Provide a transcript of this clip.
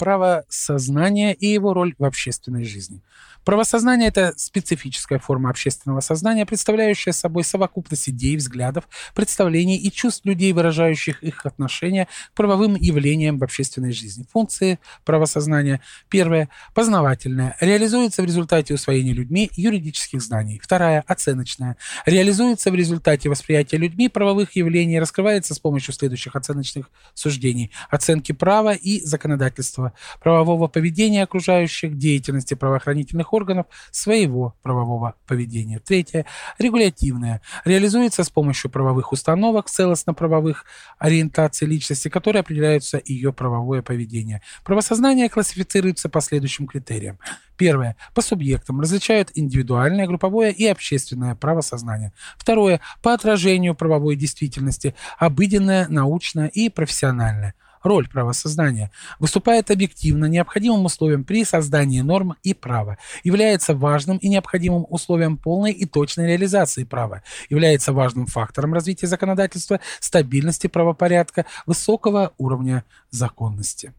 правосознание и его роль в общественной жизни. Правосознание – это специфическая форма общественного сознания, представляющая собой совокупность идей, взглядов, представлений и чувств людей, выражающих их отношение к правовым явлениям в общественной жизни. Функции правосознания. Первая – познавательная. Реализуется в результате усвоения людьми юридических знаний. Вторая – оценочная. Реализуется в результате восприятия людьми правовых явлений, раскрывается с помощью следующих оценочных суждений. Оценки права и законодательства, правового поведения окружающих, деятельности правоохранительных органов своего правового поведения. Третье. Регулятивное. Реализуется с помощью правовых установок, целостно-правовых ориентаций личности, которые определяются ее правовое поведение. Правосознание классифицируется по следующим критериям. Первое. По субъектам различают индивидуальное, групповое и общественное правосознание. Второе. По отражению правовой действительности, обыденное, научное и профессиональное роль правосознания, выступает объективно необходимым условием при создании норм и права, является важным и необходимым условием полной и точной реализации права, является важным фактором развития законодательства, стабильности правопорядка, высокого уровня законности.